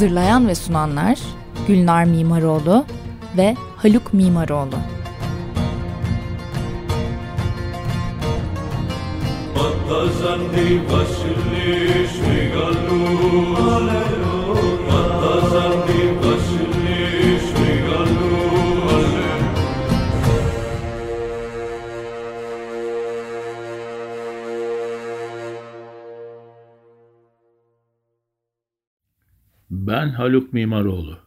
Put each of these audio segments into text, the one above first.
Hazırlayan ve sunanlar Gülnar Mimaroğlu ve Haluk Mimaroğlu. Vasili Shrigalu Ben Haluk Mimaroğlu.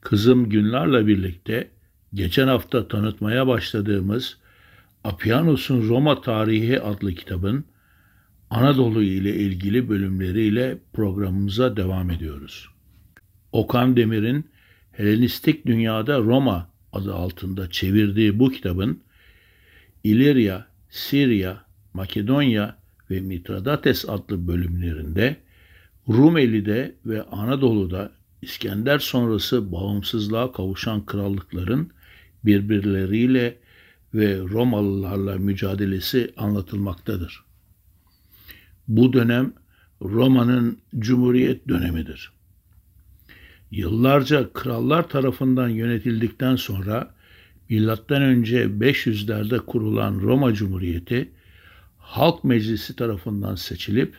Kızım Günlar'la birlikte geçen hafta tanıtmaya başladığımız Apianos'un Roma Tarihi adlı kitabın Anadolu ile ilgili bölümleriyle programımıza devam ediyoruz. Okan Demir'in Helenistik Dünyada Roma adı altında çevirdiği bu kitabın İlirya, Sirya, Makedonya ve Mitradates adlı bölümlerinde Rumeli'de ve Anadolu'da İskender sonrası bağımsızlığa kavuşan krallıkların birbirleriyle ve Romalılarla mücadelesi anlatılmaktadır. Bu dönem Roma'nın Cumhuriyet dönemidir. Yıllarca krallar tarafından yönetildikten sonra milattan önce 500'lerde kurulan Roma Cumhuriyeti Halk Meclisi tarafından seçilip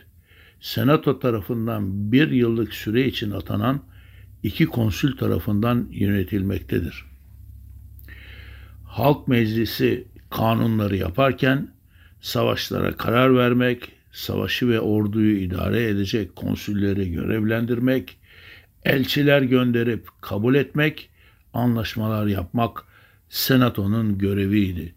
Senato tarafından bir yıllık süre için atanan iki konsül tarafından yönetilmektedir. Halk Meclisi kanunları yaparken savaşlara karar vermek, savaşı ve orduyu idare edecek konsülleri görevlendirmek, elçiler gönderip kabul etmek, anlaşmalar yapmak senatonun göreviydi.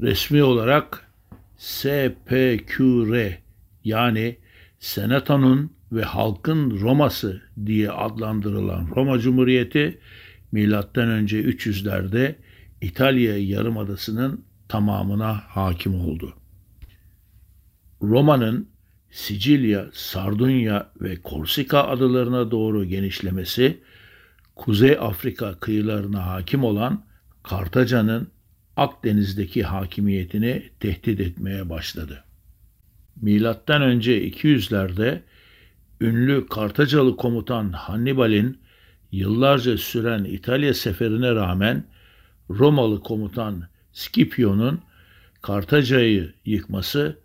Resmi olarak SPQR yani Senatonun ve halkın Roma'sı diye adlandırılan Roma Cumhuriyeti milattan önce 300'lerde İtalya yarımadasının tamamına hakim oldu. Roma'nın Sicilya, Sardunya ve Korsika adalarına doğru genişlemesi, Kuzey Afrika kıyılarına hakim olan Kartaca'nın Akdeniz'deki hakimiyetini tehdit etmeye başladı. Milattan önce 200'lerde ünlü Kartacalı komutan Hannibal'in yıllarca süren İtalya seferine rağmen Romalı komutan Scipio'nun Kartaca'yı yıkması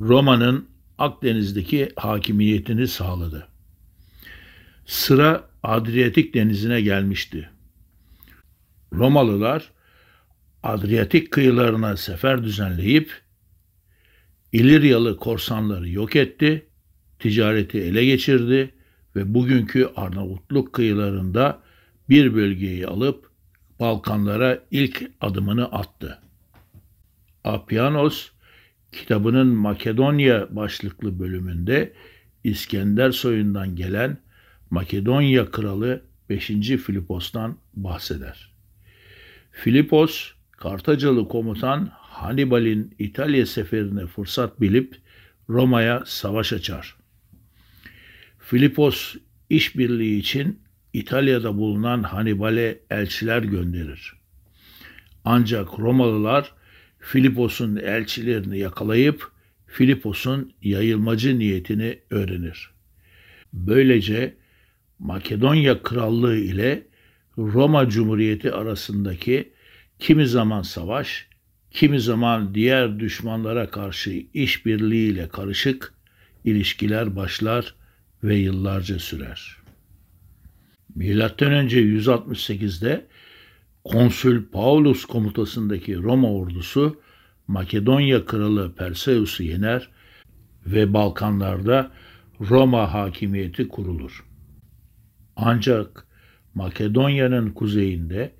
Roma'nın Akdeniz'deki hakimiyetini sağladı. Sıra Adriyatik denizine gelmişti. Romalılar Adriyatik kıyılarına sefer düzenleyip İliryalı korsanları yok etti, ticareti ele geçirdi ve bugünkü Arnavutluk kıyılarında bir bölgeyi alıp Balkanlara ilk adımını attı. Apianos kitabının Makedonya başlıklı bölümünde İskender soyundan gelen Makedonya kralı 5. Filipos'tan bahseder. Filipos, Kartacalı komutan Hannibal'in İtalya seferine fırsat bilip Roma'ya savaş açar. Filipos işbirliği için İtalya'da bulunan Hannibal'e elçiler gönderir. Ancak Romalılar Filipos'un elçilerini yakalayıp Filipos'un yayılmacı niyetini öğrenir. Böylece Makedonya Krallığı ile Roma Cumhuriyeti arasındaki kimi zaman savaş, kimi zaman diğer düşmanlara karşı işbirliğiyle karışık ilişkiler başlar ve yıllarca sürer. Milattan önce 168'de Konsül Paulus komutasındaki Roma ordusu Makedonya kralı Perseus'u yener ve Balkanlarda Roma hakimiyeti kurulur. Ancak Makedonya'nın kuzeyinde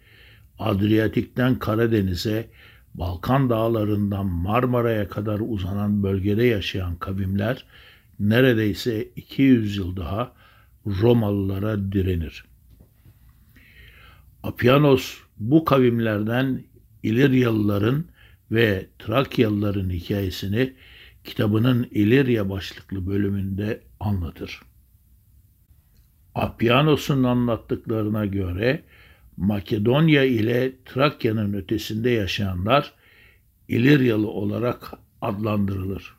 Adriyatik'ten Karadeniz'e Balkan dağlarından Marmara'ya kadar uzanan bölgede yaşayan kavimler neredeyse 200 yıl daha Romalılara direnir. Apianos bu kavimlerden İliryalıların ve Trakyalıların hikayesini kitabının İlirya başlıklı bölümünde anlatır. Apianos'un anlattıklarına göre Makedonya ile Trakya'nın ötesinde yaşayanlar İliryalı olarak adlandırılır.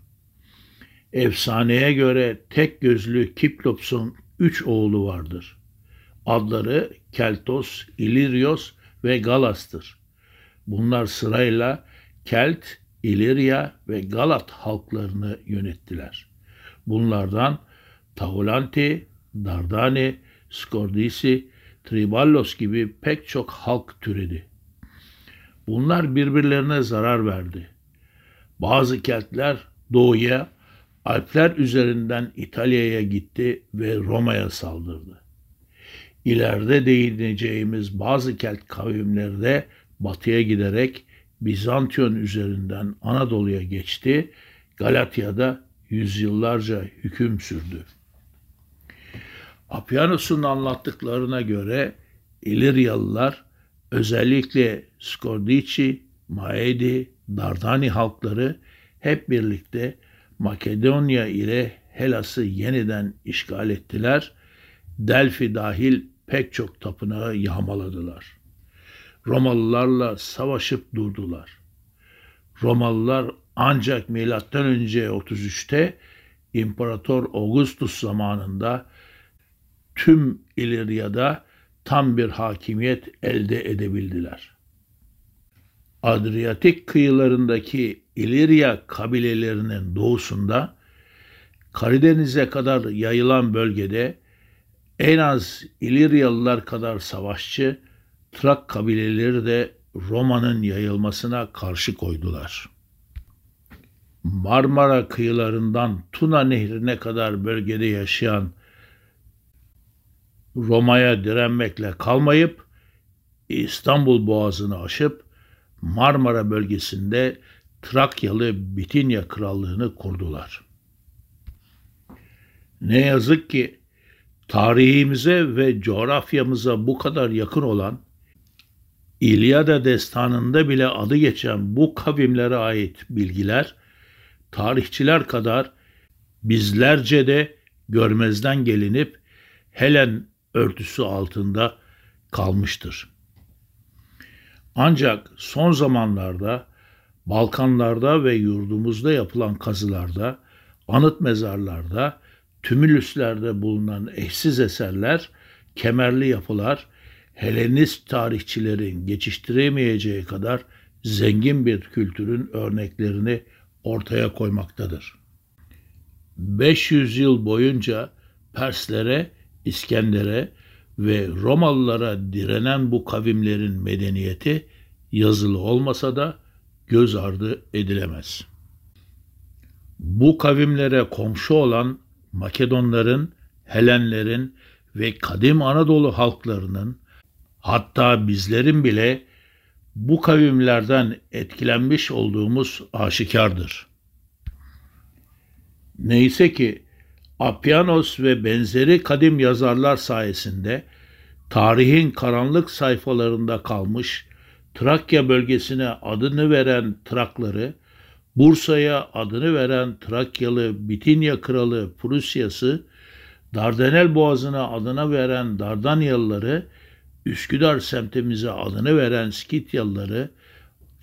Efsaneye göre tek gözlü Kiplops'un üç oğlu vardır. Adları Keltos, İliryos ve Galas'tır. Bunlar sırayla Kelt, İlirya ve Galat halklarını yönettiler. Bunlardan Tahulanti, Dardani, Skordisi, Triballos gibi pek çok halk türedi. Bunlar birbirlerine zarar verdi. Bazı Keltler doğuya, Alpler üzerinden İtalya'ya gitti ve Roma'ya saldırdı. İleride değineceğimiz bazı Kelt kavimleri de batıya giderek Bizantiyon üzerinden Anadolu'ya geçti, Galatya'da yüzyıllarca hüküm sürdü. Apianos'un anlattıklarına göre İliryalılar özellikle Skordici, Maedi, Dardani halkları hep birlikte Makedonya ile Helas'ı yeniden işgal ettiler. Delphi dahil pek çok tapınağı yağmaladılar. Romalılarla savaşıp durdular. Romalılar ancak önce 33'te İmparator Augustus zamanında tüm İlirya'da tam bir hakimiyet elde edebildiler. Adriyatik kıyılarındaki İlirya kabilelerinin doğusunda Karadeniz'e kadar yayılan bölgede en az İliryalılar kadar savaşçı Trak kabileleri de Roma'nın yayılmasına karşı koydular. Marmara kıyılarından Tuna nehrine kadar bölgede yaşayan Roma'ya direnmekle kalmayıp İstanbul Boğazı'nı aşıp Marmara bölgesinde Trakyalı Bitinya Krallığını kurdular. Ne yazık ki tarihimize ve coğrafyamıza bu kadar yakın olan İlyada destanında bile adı geçen bu kavimlere ait bilgiler tarihçiler kadar bizlerce de görmezden gelinip Helen örtüsü altında kalmıştır. Ancak son zamanlarda Balkanlarda ve yurdumuzda yapılan kazılarda, anıt mezarlarda, tümülüslerde bulunan eşsiz eserler, kemerli yapılar, Helenist tarihçilerin geçiştiremeyeceği kadar zengin bir kültürün örneklerini ortaya koymaktadır. 500 yıl boyunca Perslere, İskender'e ve Romalılara direnen bu kavimlerin medeniyeti yazılı olmasa da göz ardı edilemez. Bu kavimlere komşu olan Makedonların, Helenlerin ve kadim Anadolu halklarının hatta bizlerin bile bu kavimlerden etkilenmiş olduğumuz aşikardır. Neyse ki Apianos ve benzeri kadim yazarlar sayesinde tarihin karanlık sayfalarında kalmış Trakya bölgesine adını veren Trakları, Bursa'ya adını veren Trakyalı Bitinya Kralı Prusyası, Dardanel Boğazı'na adını veren Dardanyalıları, Üsküdar semtimize adını veren Skityalıları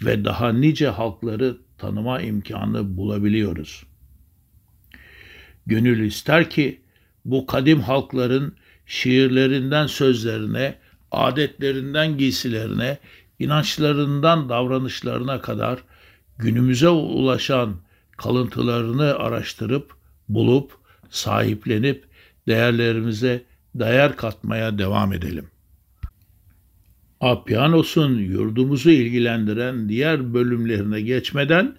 ve daha nice halkları tanıma imkanı bulabiliyoruz. Gönül ister ki bu kadim halkların şiirlerinden sözlerine, adetlerinden giysilerine, inançlarından davranışlarına kadar günümüze ulaşan kalıntılarını araştırıp, bulup, sahiplenip değerlerimize değer katmaya devam edelim. Apianos'un yurdumuzu ilgilendiren diğer bölümlerine geçmeden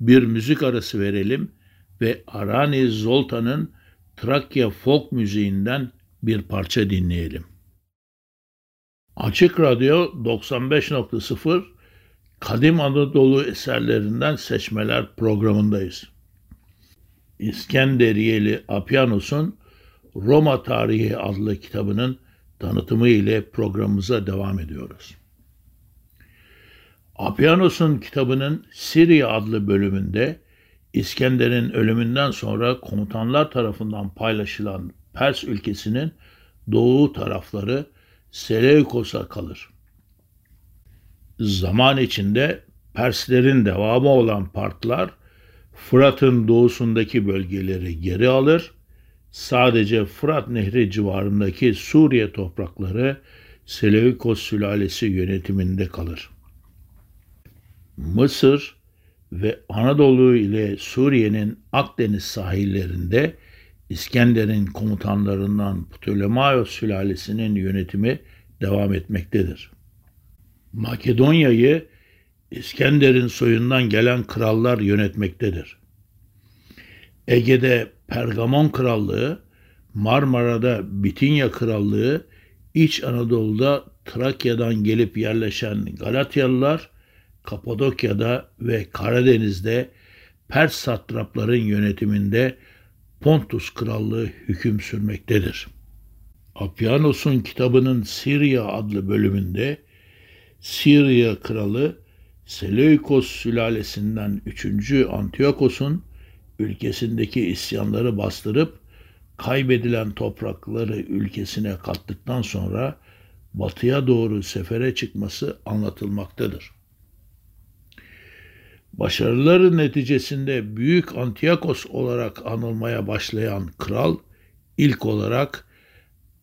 bir müzik arası verelim ve Arani Zoltan'ın Trakya folk müziğinden bir parça dinleyelim. Açık Radyo 95.0 Kadim Anadolu eserlerinden seçmeler programındayız. İskenderiyeli Apianos'un Roma Tarihi adlı kitabının tanıtımı ile programımıza devam ediyoruz. Apianos'un kitabının Siriya adlı bölümünde İskender'in ölümünden sonra komutanlar tarafından paylaşılan Pers ülkesinin doğu tarafları Seleukos'a kalır. Zaman içinde Perslerin devamı olan Partlar Fırat'ın doğusundaki bölgeleri geri alır, sadece Fırat Nehri civarındaki Suriye toprakları Seleukos sülalesi yönetiminde kalır. Mısır ve Anadolu ile Suriye'nin Akdeniz sahillerinde İskender'in komutanlarından Ptolemaios sülalesinin yönetimi devam etmektedir. Makedonya'yı İskender'in soyundan gelen krallar yönetmektedir. Ege'de Pergamon Krallığı, Marmara'da Bitinya Krallığı, İç Anadolu'da Trakya'dan gelip yerleşen Galatyalılar, Kapadokya'da ve Karadeniz'de Pers satrapların yönetiminde Pontus Krallığı hüküm sürmektedir. Apianos'un kitabının Siriya adlı bölümünde Siriya kralı Seleukos sülalesinden 3. Antiyokos'un ülkesindeki isyanları bastırıp kaybedilen toprakları ülkesine kattıktan sonra batıya doğru sefere çıkması anlatılmaktadır. Başarıları neticesinde Büyük Antiyakos olarak anılmaya başlayan kral ilk olarak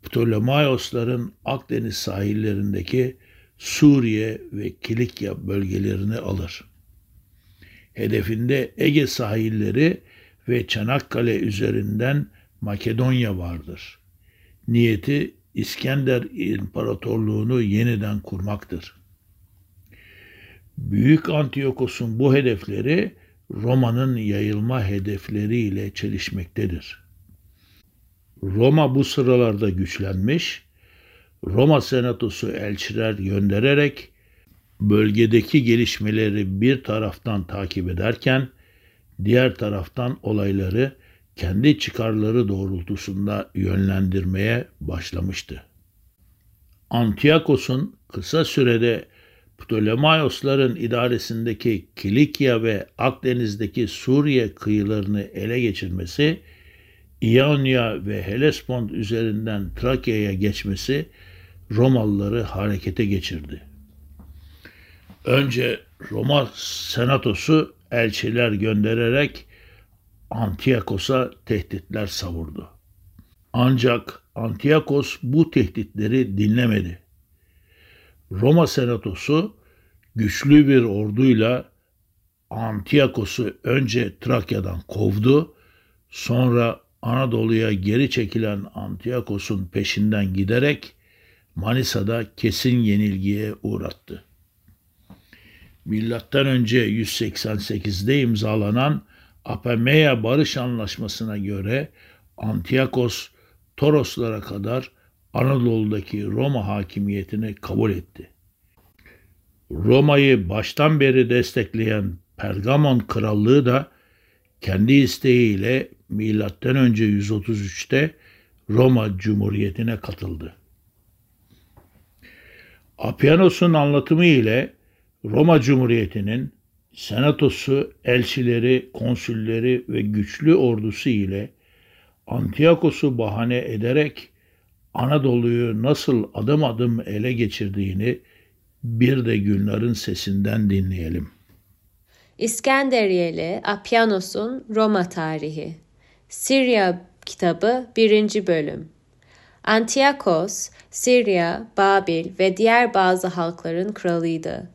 Ptolemaiosların Akdeniz sahillerindeki Suriye ve Kilikya bölgelerini alır. Hedefinde Ege sahilleri ve Çanakkale üzerinden Makedonya vardır. Niyeti İskender İmparatorluğunu yeniden kurmaktır. Büyük Antiyokos'un bu hedefleri Roma'nın yayılma hedefleriyle çelişmektedir. Roma bu sıralarda güçlenmiş, Roma Senatosu elçiler göndererek bölgedeki gelişmeleri bir taraftan takip ederken diğer taraftan olayları kendi çıkarları doğrultusunda yönlendirmeye başlamıştı. Antiyakos'un kısa sürede Ptolemaiosların idaresindeki Kilikya ve Akdeniz'deki Suriye kıyılarını ele geçirmesi, İonya ve Hellespont üzerinden Trakya'ya geçmesi Romalıları harekete geçirdi. Önce Roma senatosu elçiler göndererek Antiyakos'a tehditler savurdu. Ancak Antiyakos bu tehditleri dinlemedi. Roma senatosu güçlü bir orduyla Antiyakos'u önce Trakya'dan kovdu, sonra Anadolu'ya geri çekilen Antiyakos'un peşinden giderek Manisa'da kesin yenilgiye uğrattı. Milattan önce 188'de imzalanan Apameya Barış Anlaşması'na göre Antiyakos Toroslara kadar Anadolu'daki Roma hakimiyetini kabul etti. Roma'yı baştan beri destekleyen Pergamon Krallığı da kendi isteğiyle önce 133'te Roma Cumhuriyeti'ne katıldı. Apianos'un anlatımı ile Roma Cumhuriyeti'nin senatosu, elçileri, konsülleri ve güçlü ordusu ile Antiyakos'u bahane ederek Anadolu'yu nasıl adım adım ele geçirdiğini bir de Gülnar'ın sesinden dinleyelim. İskenderiyeli Apianos'un Roma Tarihi Sirya kitabı 1. bölüm Antiyakos, Sirya, Babil ve diğer bazı halkların kralıydı.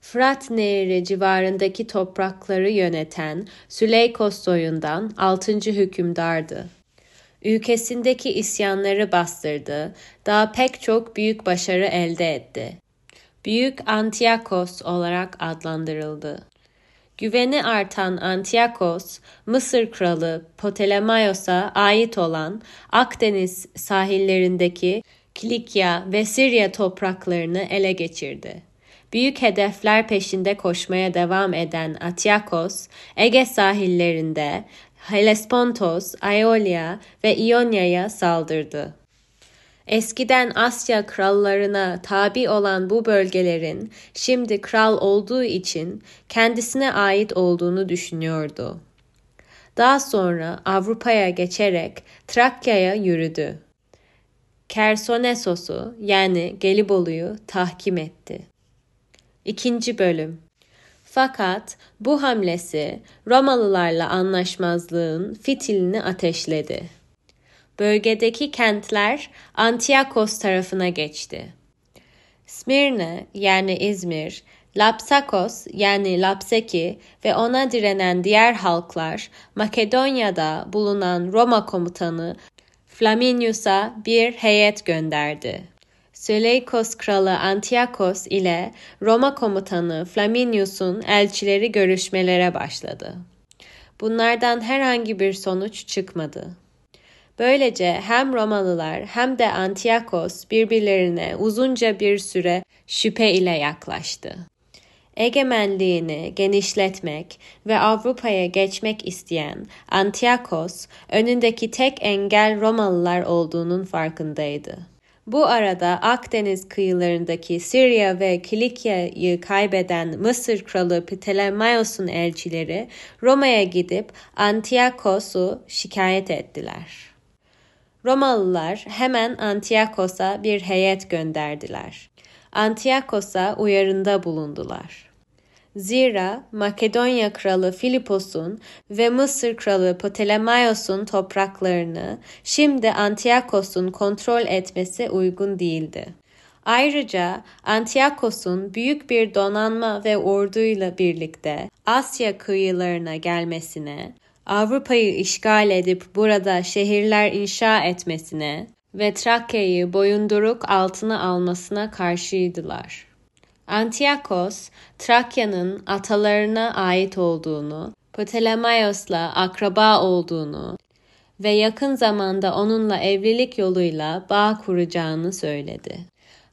Fırat Nehri civarındaki toprakları yöneten Süleykos soyundan 6. hükümdardı. Ülkesindeki isyanları bastırdı, daha pek çok büyük başarı elde etti. Büyük Antiyakos olarak adlandırıldı. Güveni artan Antiyakos, Mısır kralı Ptolemaios'a ait olan Akdeniz sahillerindeki Kilikya ve Sirya topraklarını ele geçirdi. Büyük hedefler peşinde koşmaya devam eden Antiyakos, Ege sahillerinde Hellespontos, Aeolia ve İonya'ya saldırdı. Eskiden Asya krallarına tabi olan bu bölgelerin şimdi kral olduğu için kendisine ait olduğunu düşünüyordu. Daha sonra Avrupa'ya geçerek Trakya'ya yürüdü. Kersonesos'u yani Gelibolu'yu tahkim etti. İkinci bölüm fakat bu hamlesi Romalılarla anlaşmazlığın fitilini ateşledi. Bölgedeki kentler Antiyakos tarafına geçti. Smirne yani İzmir, Lapsakos yani Lapseki ve ona direnen diğer halklar Makedonya'da bulunan Roma komutanı Flaminius'a bir heyet gönderdi. Seleukos kralı Antiyakos ile Roma komutanı Flaminius'un elçileri görüşmelere başladı. Bunlardan herhangi bir sonuç çıkmadı. Böylece hem Romalılar hem de Antiyakos birbirlerine uzunca bir süre şüphe ile yaklaştı. Egemenliğini genişletmek ve Avrupa'ya geçmek isteyen Antiyakos, önündeki tek engel Romalılar olduğunun farkındaydı. Bu arada Akdeniz kıyılarındaki Sirya ve Kilikya'yı kaybeden Mısır kralı Ptolemaios'un elçileri Roma'ya gidip Antiyakos'u şikayet ettiler. Romalılar hemen Antiyakos'a bir heyet gönderdiler. Antiyakos'a uyarında bulundular. Zira Makedonya kralı Filipos'un ve Mısır kralı Ptolemaios'un topraklarını şimdi Antiyakos'un kontrol etmesi uygun değildi. Ayrıca Antiyakos'un büyük bir donanma ve orduyla birlikte Asya kıyılarına gelmesine, Avrupa'yı işgal edip burada şehirler inşa etmesine ve Trakya'yı boyunduruk altına almasına karşıydılar. Antiyakos, Trakya'nın atalarına ait olduğunu, Ptolemaios'la akraba olduğunu ve yakın zamanda onunla evlilik yoluyla bağ kuracağını söyledi.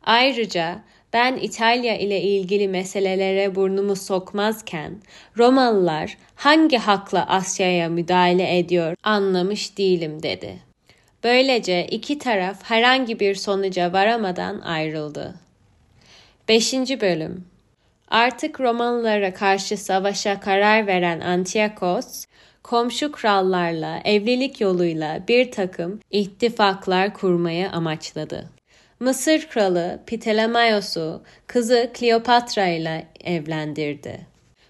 Ayrıca ben İtalya ile ilgili meselelere burnumu sokmazken Romalılar hangi hakla Asya'ya müdahale ediyor anlamış değilim dedi. Böylece iki taraf herhangi bir sonuca varamadan ayrıldı. 5. Bölüm Artık Romalılara karşı savaşa karar veren Antiyakos, komşu krallarla evlilik yoluyla bir takım ittifaklar kurmaya amaçladı. Mısır kralı Ptolemaios'u kızı Kleopatra ile evlendirdi.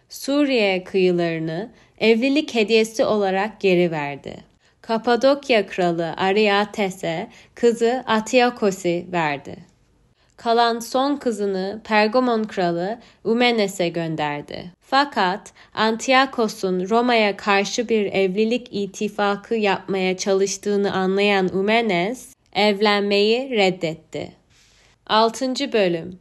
Suriye kıyılarını evlilik hediyesi olarak geri verdi. Kapadokya kralı Ariates'e kızı Atiakos'i verdi kalan son kızını Pergamon kralı Umenes'e gönderdi. Fakat Antiyakos'un Roma'ya karşı bir evlilik ittifakı yapmaya çalıştığını anlayan Umenes evlenmeyi reddetti. 6. bölüm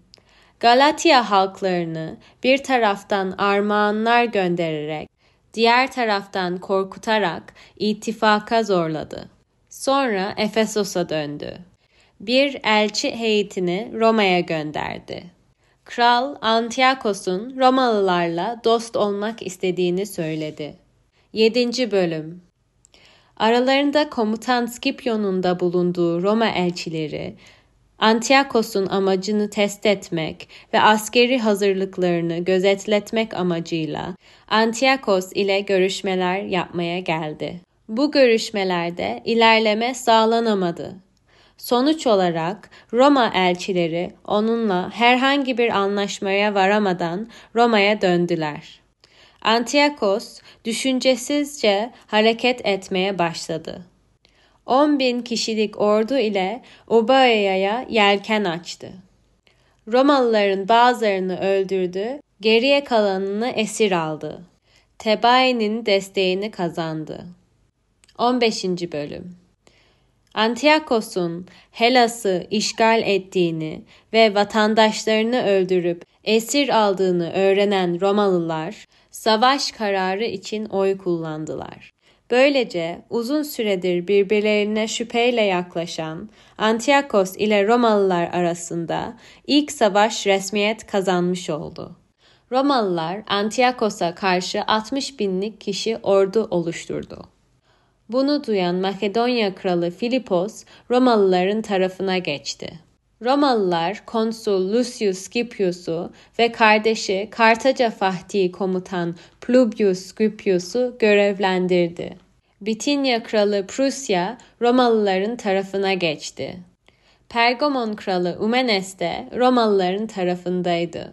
Galatya halklarını bir taraftan armağanlar göndererek, diğer taraftan korkutarak ittifaka zorladı. Sonra Efesos'a döndü bir elçi heyetini Roma'ya gönderdi. Kral Antiyakos'un Romalılarla dost olmak istediğini söyledi. 7. Bölüm Aralarında komutan Scipio'nun da bulunduğu Roma elçileri, Antiyakos'un amacını test etmek ve askeri hazırlıklarını gözetletmek amacıyla Antiyakos ile görüşmeler yapmaya geldi. Bu görüşmelerde ilerleme sağlanamadı. Sonuç olarak Roma elçileri onunla herhangi bir anlaşmaya varamadan Roma'ya döndüler. Antiyakos düşüncesizce hareket etmeye başladı. 10 bin kişilik ordu ile Obaeya'ya yelken açtı. Romalıların bazılarını öldürdü, geriye kalanını esir aldı. Tebai'nin desteğini kazandı. 15. Bölüm Antiyakos'un Helas'ı işgal ettiğini ve vatandaşlarını öldürüp esir aldığını öğrenen Romalılar savaş kararı için oy kullandılar. Böylece uzun süredir birbirlerine şüpheyle yaklaşan Antiyakos ile Romalılar arasında ilk savaş resmiyet kazanmış oldu. Romalılar Antiyakos'a karşı 60 binlik kişi ordu oluşturdu. Bunu duyan Makedonya kralı Filipos Romalıların tarafına geçti. Romalılar konsul Lucius Scipius'u ve kardeşi Kartaca Fatih komutan Publius Scipius'u görevlendirdi. Bitinya kralı Prusya Romalıların tarafına geçti. Pergamon kralı Umenes de Romalıların tarafındaydı.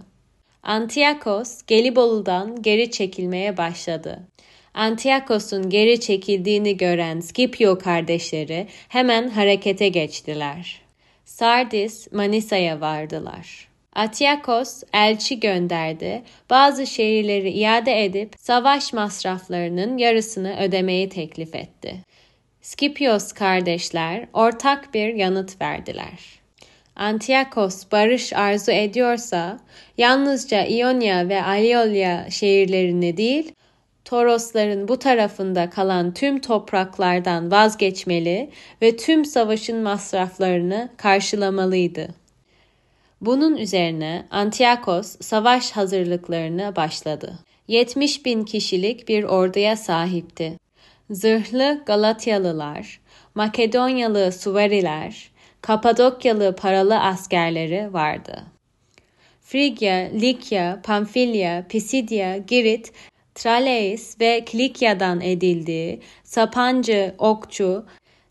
Antiyakos Gelibolu'dan geri çekilmeye başladı. Antiyakos'un geri çekildiğini gören Scipio kardeşleri hemen harekete geçtiler. Sardis, Manisa'ya vardılar. Atiakos elçi gönderdi, bazı şehirleri iade edip savaş masraflarının yarısını ödemeyi teklif etti. Skipios kardeşler ortak bir yanıt verdiler. Antiyakos barış arzu ediyorsa yalnızca İonya ve Aiolia şehirlerini değil, Torosların bu tarafında kalan tüm topraklardan vazgeçmeli ve tüm savaşın masraflarını karşılamalıydı. Bunun üzerine Antiyakos savaş hazırlıklarına başladı. 70 bin kişilik bir orduya sahipti. Zırhlı Galatyalılar, Makedonyalı Suvariler, Kapadokyalı paralı askerleri vardı. Frigya, Likya, Pamfilya, Pisidya, Girit Tralles ve Kilikya'dan edildiği Sapancı, Okçu,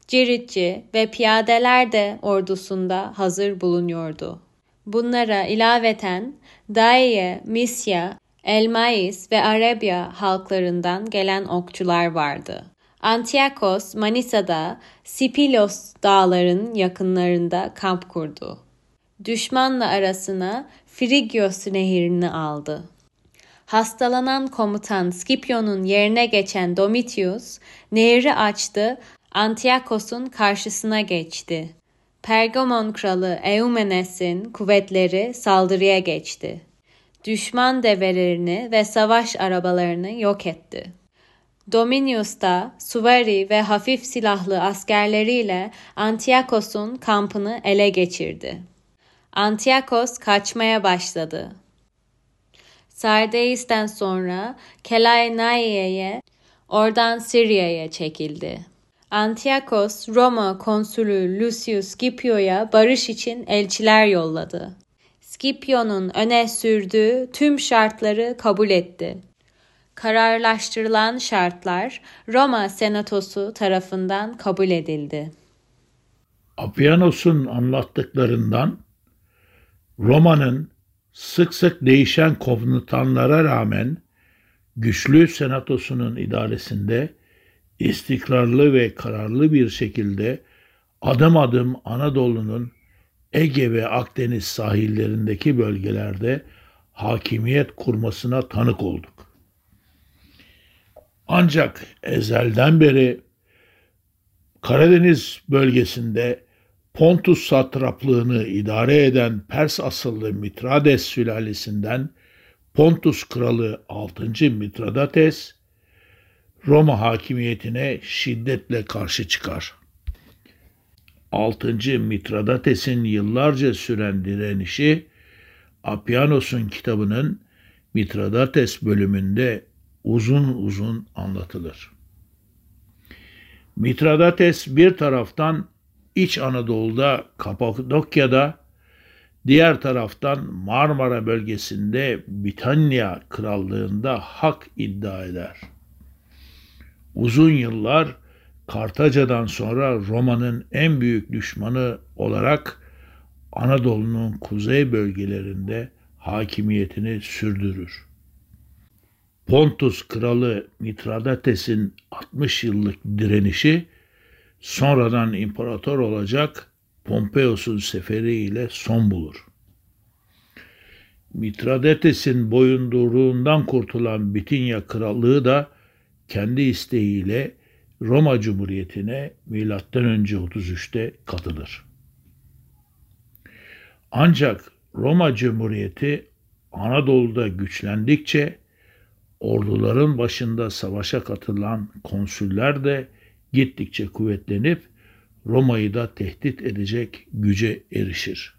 Ciritçi ve piyadeler de ordusunda hazır bulunuyordu. Bunlara ilaveten Daye, Misya, Elmais ve Arabya halklarından gelen okçular vardı. Antiyakos, Manisa'da Sipilos dağların yakınlarında kamp kurdu. Düşmanla arasına Frigyos nehirini aldı. Hastalanan komutan Scipio'nun yerine geçen Domitius, nehri açtı, Antiyakos'un karşısına geçti. Pergamon kralı Eumenes'in kuvvetleri saldırıya geçti. Düşman develerini ve savaş arabalarını yok etti. Dominius da suvari ve hafif silahlı askerleriyle Antiyakos'un kampını ele geçirdi. Antiyakos kaçmaya başladı. Sardeis'ten sonra Kelaenaiye'ye, oradan Sirya'ya çekildi. Antiyakos, Roma konsülü Lucius Scipio'ya barış için elçiler yolladı. Scipio'nun öne sürdüğü tüm şartları kabul etti. Kararlaştırılan şartlar Roma Senatosu tarafından kabul edildi. Apianos'un anlattıklarından Roma'nın sık sık değişen komutanlara rağmen güçlü senatosunun idaresinde istikrarlı ve kararlı bir şekilde adım adım Anadolu'nun Ege ve Akdeniz sahillerindeki bölgelerde hakimiyet kurmasına tanık olduk. Ancak ezelden beri Karadeniz bölgesinde Pontus satraplığını idare eden Pers asıllı Mitrades sülalesinden Pontus kralı 6. Mitradates Roma hakimiyetine şiddetle karşı çıkar. 6. Mitradates'in yıllarca süren direnişi Apianos'un kitabının Mitradates bölümünde uzun uzun anlatılır. Mitradates bir taraftan İç Anadolu'da, Kapadokya'da, diğer taraftan Marmara bölgesinde Bitanya Krallığında hak iddia eder. Uzun yıllar Kartaca'dan sonra Roma'nın en büyük düşmanı olarak Anadolu'nun kuzey bölgelerinde hakimiyetini sürdürür. Pontus kralı Mitradates'in 60 yıllık direnişi sonradan imparator olacak Pompeius'un seferi ile son bulur. Mitradetes'in boyunduruğundan kurtulan Bitinya Krallığı da kendi isteğiyle Roma Cumhuriyeti'ne M.Ö. 33'te katılır. Ancak Roma Cumhuriyeti Anadolu'da güçlendikçe orduların başında savaşa katılan konsüller de gittikçe kuvvetlenip Roma'yı da tehdit edecek güce erişir.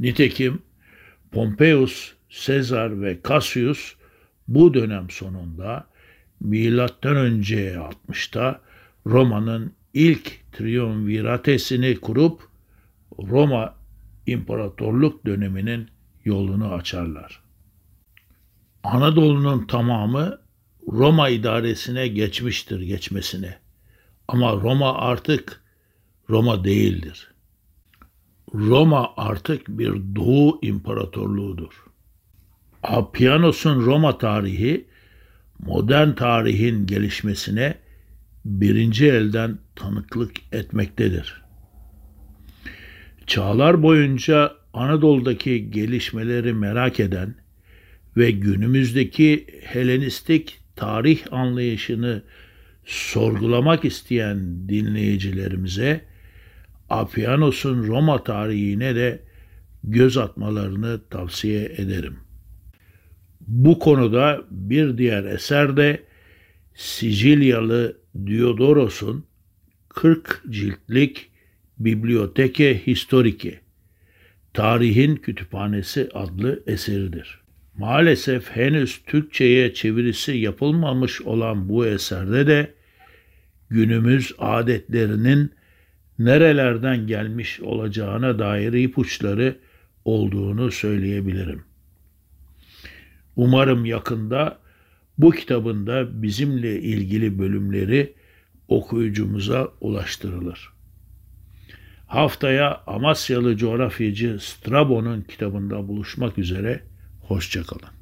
Nitekim Pompeius, Sezar ve Cassius bu dönem sonunda milattan önce 60'ta Roma'nın ilk triumviratesini kurup Roma İmparatorluk döneminin yolunu açarlar. Anadolu'nun tamamı Roma idaresine geçmiştir geçmesine. Ama Roma artık Roma değildir. Roma artık bir Doğu İmparatorluğudur. Apianos'un Roma tarihi modern tarihin gelişmesine birinci elden tanıklık etmektedir. Çağlar boyunca Anadolu'daki gelişmeleri merak eden ve günümüzdeki Helenistik tarih anlayışını sorgulamak isteyen dinleyicilerimize Apianos'un Roma tarihine de göz atmalarını tavsiye ederim. Bu konuda bir diğer eser de Sicilyalı Diodoros'un 40 ciltlik Biblioteke Historike, Tarihin Kütüphanesi adlı eseridir. Maalesef henüz Türkçe'ye çevirisi yapılmamış olan bu eserde de günümüz adetlerinin nerelerden gelmiş olacağına dair ipuçları olduğunu söyleyebilirim. Umarım yakında bu kitabında bizimle ilgili bölümleri okuyucumuza ulaştırılır. Haftaya Amasyalı coğrafyacı Strabo'nun kitabında buluşmak üzere, hoşçakalın.